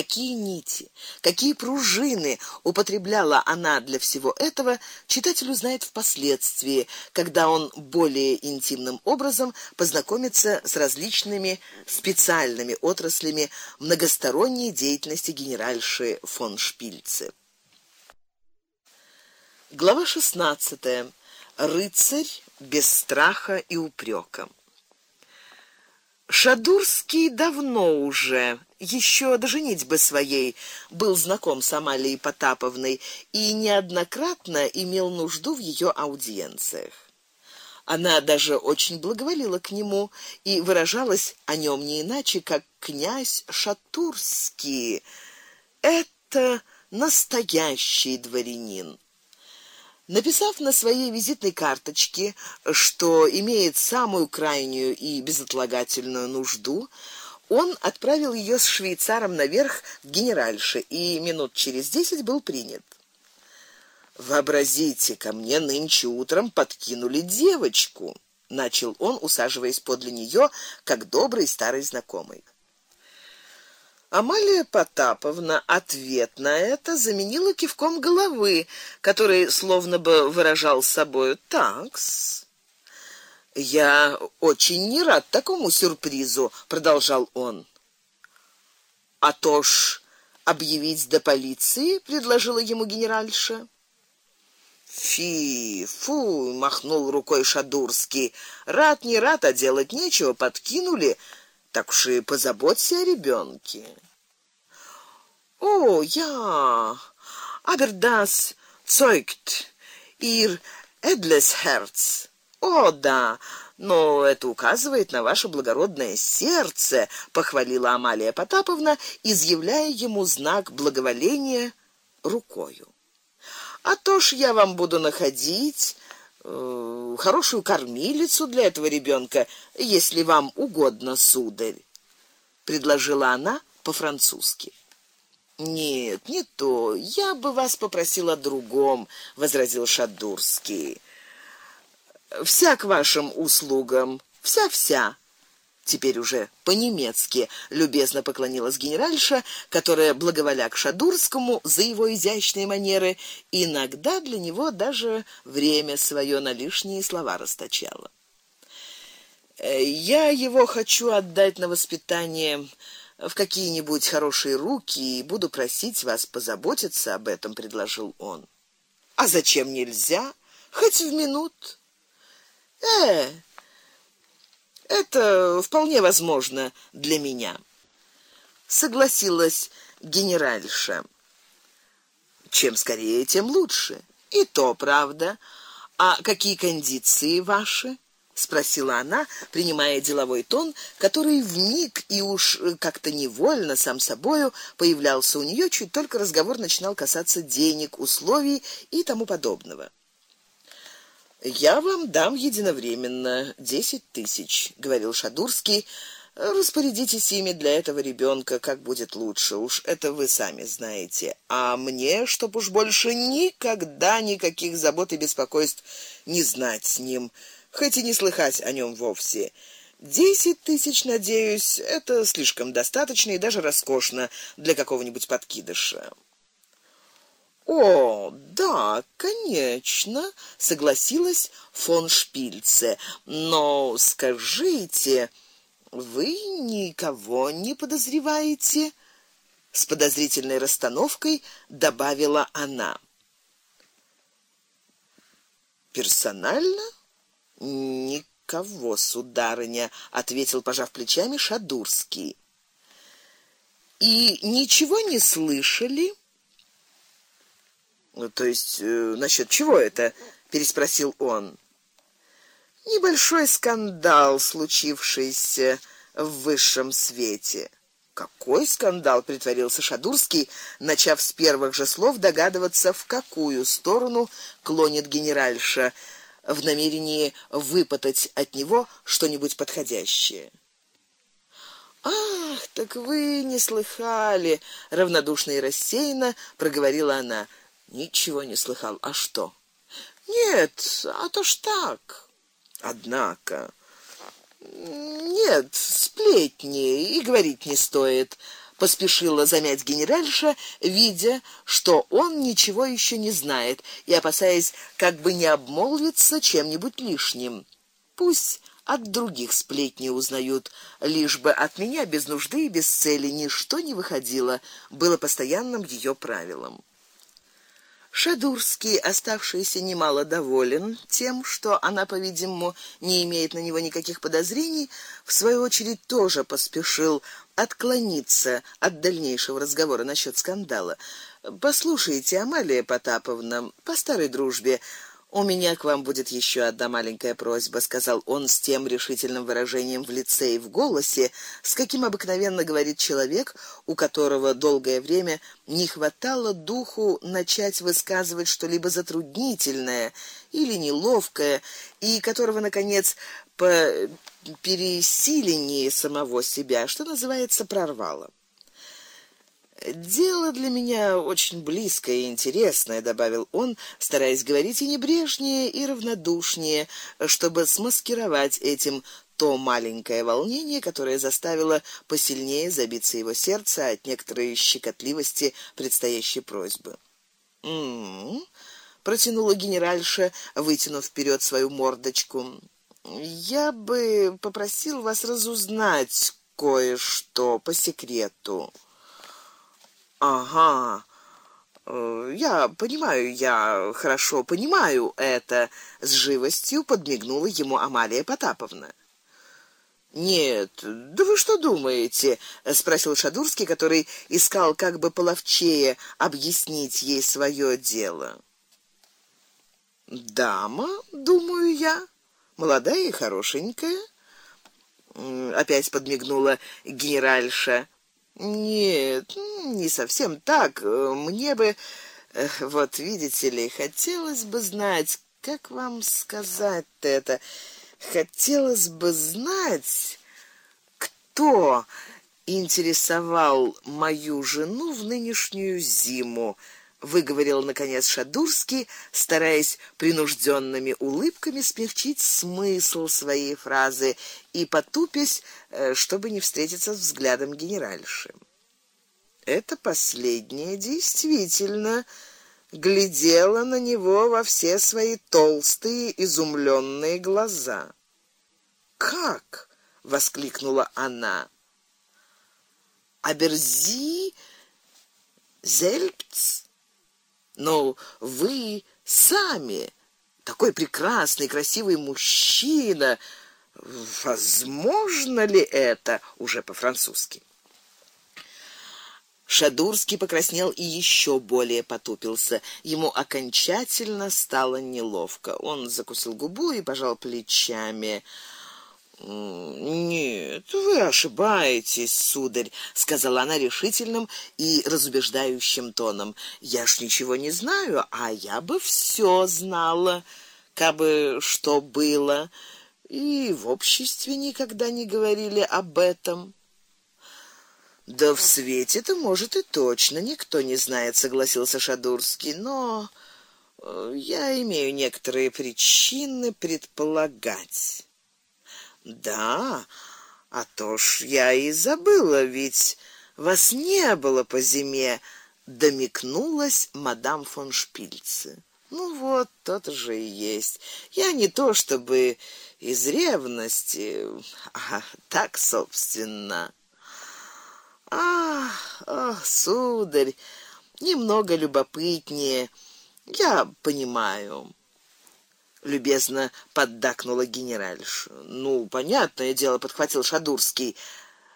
Какие нити, какие пружины употребляла она для всего этого, читатель узнает впоследствии, когда он более интимным образом познакомится с различными специальными отраслями многосторонней деятельности генеральши фон Шпильце. Глава 16. Рыцарь без страха и упрека. Шадурский давно уже, еще до женитьбы своей, был знаком с Амалией Потаповной и неоднократно имел нужду в ее аудиенциях. Она даже очень благоволила к нему и выражалась о нем не иначе, как князь Шатурский. Это настоящий дворянин. Написав на своей визитной карточке, что имеет самую крайнюю и безотлагательную нужду, он отправил ее с швейцаром наверх к генеральше и минут через десять был принят. Вообразите, ко мне нынче утром подкинули девочку, начал он, усаживаясь подле нее, как добрый старый знакомый. Амалия Потаповна ответ на это заменила кивком головы, который словно бы выражал собою: "Такс". Я очень не рад такому сюрпризу, продолжал он. А то ж объявить до полиции, предложила ему генеральша. Фи, фу, махнул рукой Шадурский. Рад не рад, а делать нечего, подкинули так уж и позаботься о ребенке. О, я. Aber das zeugt ihr edles Herz. О, да. Но это указывает на ваше благородное сердце, похвалила Амалия Потаповна, изъявляя ему знак благоволения рукою. А то ж я вам буду находить э, хорошую кормилицу для этого ребенка, если вам угодно, сударь, предложила она по-французски. Нет, не то. Я бы вас попросила о другом, возразил Шадурский. Вся к вашим услугам, вся-вся. Теперь уже по-немецки любезно поклонилась генеральша, которая благоволя к Шадурскому за его изящные манеры, иногда для него даже время свое на лишние слова расточала. «Э, я его хочу отдать на воспитание в какие-нибудь хорошие руки и буду просить вас позаботиться об этом, предложил он. А зачем нельзя? Хоть в минут. Э, это вполне возможно для меня. Согласилась генеральша. Чем скорее, тем лучше. И то правда. А какие кондиции ваши? спросила она, принимая деловой тон, который в миг и уж как-то невольно сам собою появлялся у нее, чуть только разговор начинал касаться денег, условий и тому подобного. Я вам дам единовременно десять тысяч, говорил Шадурский. Распорядитесь ими для этого ребенка, как будет лучше. Уж это вы сами знаете. А мне, чтоб уж больше никогда никаких забот и беспокойств не знать с ним, хоть и не слыхать о нем вовсе. Десять тысяч, надеюсь, это слишком достаточно и даже роскошно для какого-нибудь подкидыша. О, да, конечно, согласилась фон Шпильце. Но скажите, вы никого не подозреваете? с подозрительной расстановкой добавила она. Персонально? Никого, сударыня, ответил, пожав плечами Шадурский. И ничего не слышали? Ну, то есть, э, насчет чего это? переспросил он. Небольшой скандал, случившийся в высшем свете. Какой скандал, притворился Шадурский, начав с первых же слов догадываться, в какую сторону клонит генеральша в намерении выпытать от него что-нибудь подходящее. Ах, так вы не слыхали, равнодушно и рассеянно проговорила она. Ничего не слыхал. А что? Нет, а то ж так. Однако нет, сплетни и говорить не стоит. поспешила замять генеральша, видя, что он ничего еще не знает и опасаясь, как бы не обмолвиться чем-нибудь лишним. Пусть от других сплетни узнают, лишь бы от меня без нужды и без цели ничто не выходило, было постоянным ее правилом. Шадурский, оставшийся немало доволен тем, что она, по-видимому, не имеет на него никаких подозрений, в свою очередь тоже поспешил отклониться от дальнейшего разговора насчет скандала. Послушайте, Амалия Потаповна, по старой дружбе, у меня к вам будет еще одна маленькая просьба, сказал он с тем решительным выражением в лице и в голосе, с каким обыкновенно говорит человек, у которого долгое время не хватало духу начать высказывать что-либо затруднительное или неловкое, и которого наконец по пересилении самого себя, что называется, прорвало. Дело для меня очень близкое и интересное, добавил он, стараясь говорить и небрежнее, и равнодушнее, чтобы смаскировать этим то маленькое волнение, которое заставило посильнее забиться его сердце от некоторой щекотливости предстоящей просьбы. М-м, протянула генеральша, вытянув вперед свою мордочку. Я бы попросил вас разузнать кое-что по секрету. Ага. Э, я понимаю, я хорошо понимаю это, с живостью подмигнула ему Амалия Потаповна. Нет, да вы что думаете? спросил Шадурский, который искал как бы половчее объяснить ей свое дело. Дама, думаю я, молодая и хорошенькая. Опять подмигнула генеральша. Нет, не совсем так. Мне бы э, вот видите ли, хотелось бы знать, как вам сказать это. Хотелось бы знать, кто интересовал мою жену в нынешнюю зиму выговорил наконец Шадурский, стараясь принужденными улыбками смягчить смысл своей фразы и потупясь, э, чтобы не встретиться с взглядом генеральши. Это последнее действительно глядела на него во все свои толстые изумленные глаза. Как? воскликнула она. Аберзи Зельпц но вы сами такой прекрасный, красивый мужчина. Возможно ли это уже по-французски? Шадурский покраснел и еще более потупился. Ему окончательно стало неловко. Он закусил губу и пожал плечами. Нет, вы ошибаетесь, сударь, сказала она решительным и разубеждающим тоном. Я ж ничего не знаю, а я бы все знала, кабы что было. И в обществе никогда не говорили об этом. Да в свете-то, может, и точно никто не знает, согласился Шадурский, но э, я имею некоторые причины предполагать. Да, а то ж я и забыла, ведь вас не было по зиме, домикнулась мадам фон Шпильце. Ну вот, тот же и есть. Я не то чтобы из ревности, а так, собственно. Ах, ах, сударь, немного любопытнее. Я понимаю любезно поддакнула генеральша. Ну, понятное дело, подхватил Шадурский.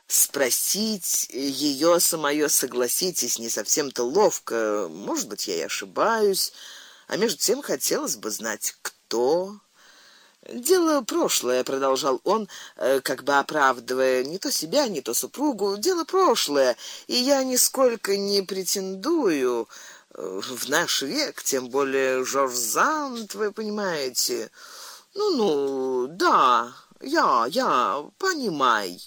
Спросить ее самое, согласитесь, не совсем-то ловко. Может быть, я и ошибаюсь, а между тем хотелось бы знать, кто Дело прошлое, продолжал он, э, как бы оправдывая не то себя, не то супругу. Дело прошлое, и я нисколько не претендую в наш век, тем более Жорж Зант, вы понимаете. Ну-ну, да, я, я, понимай.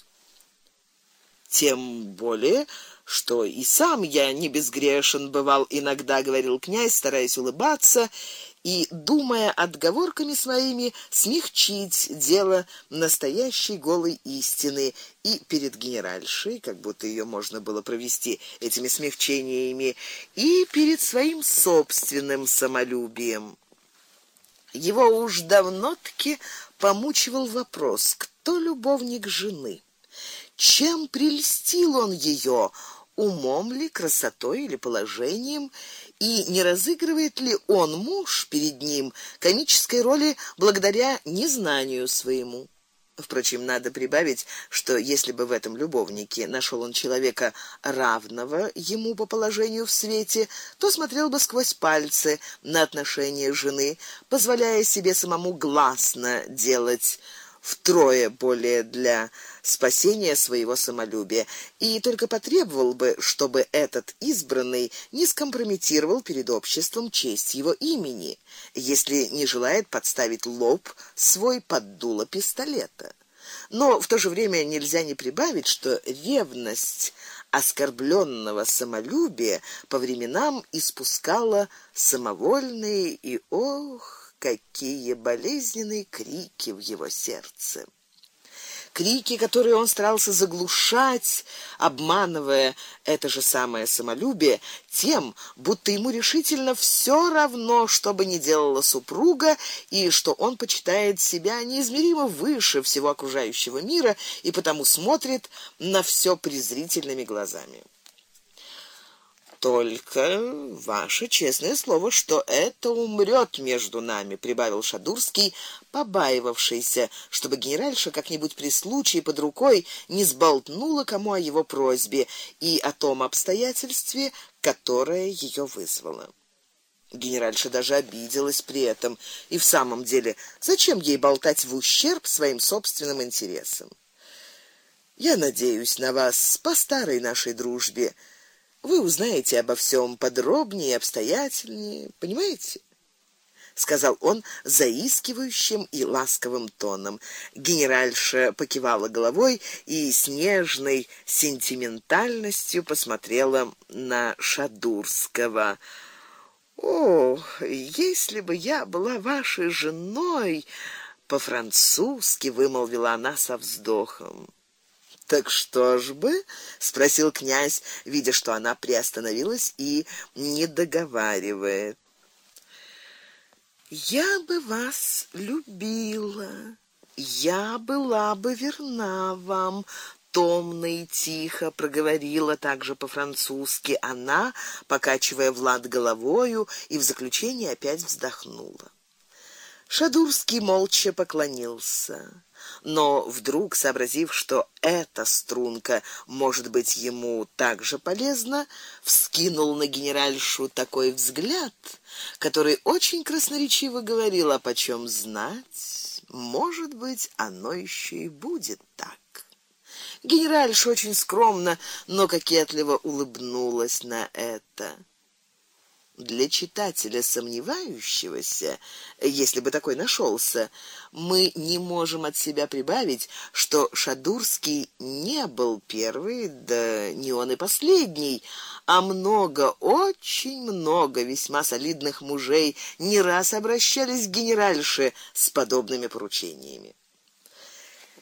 Тем более, что и сам я не безгрешен бывал иногда, говорил князь, стараясь улыбаться и думая отговорками своими смягчить дело настоящей голой истины и перед генеральшей, как будто ее можно было провести этими смягчениями, и перед своим собственным самолюбием. Его уж давно-таки помучивал вопрос: кто любовник жены? Чем прельстил он ее? Умом ли, красотой или положением? И не разыгрывает ли он муж перед ним комической роли благодаря незнанию своему? Впрочем, надо прибавить, что если бы в этом любовнике нашел он человека равного ему по положению в свете, то смотрел бы сквозь пальцы на отношения жены, позволяя себе самому гласно делать втрое более для спасения своего самолюбия, и только потребовал бы, чтобы этот избранный не скомпрометировал перед обществом честь его имени, если не желает подставить лоб свой под дуло пистолета. Но в то же время нельзя не прибавить, что ревность оскорбленного самолюбия по временам испускала самовольные и ох какие болезненные крики в его сердце. Крики, которые он старался заглушать, обманывая это же самое самолюбие тем, будто ему решительно все равно, что бы ни делала супруга, и что он почитает себя неизмеримо выше всего окружающего мира и потому смотрит на все презрительными глазами. Только ваше честное слово, что это умрет между нами, прибавил Шадурский, побаивавшийся, чтобы генеральша как-нибудь при случае под рукой не сболтнула кому о его просьбе и о том обстоятельстве, которое ее вызвало. Генеральша даже обиделась при этом, и в самом деле, зачем ей болтать в ущерб своим собственным интересам? Я надеюсь на вас по старой нашей дружбе вы узнаете обо всем подробнее и обстоятельнее, понимаете? сказал он заискивающим и ласковым тоном. Генеральша покивала головой и с нежной сентиментальностью посмотрела на Шадурского. О, если бы я была вашей женой, по-французски вымолвила она со вздохом. Так что ж бы? спросил князь, видя, что она приостановилась и не договаривает. Я бы вас любила. Я была бы верна вам, томно и тихо проговорила также по-французски она, покачивая Влад головою и в заключение опять вздохнула. Шадурский молча поклонился но вдруг сообразив, что эта струнка может быть ему также полезна, вскинул на генеральшу такой взгляд, который очень красноречиво говорил о почем знать, может быть, оно еще и будет так. Генеральша очень скромно, но кокетливо улыбнулась на это. Для читателя сомневающегося, если бы такой нашелся, мы не можем от себя прибавить, что Шадурский не был первый, да не он и последний, а много, очень много весьма солидных мужей не раз обращались к генеральше с подобными поручениями.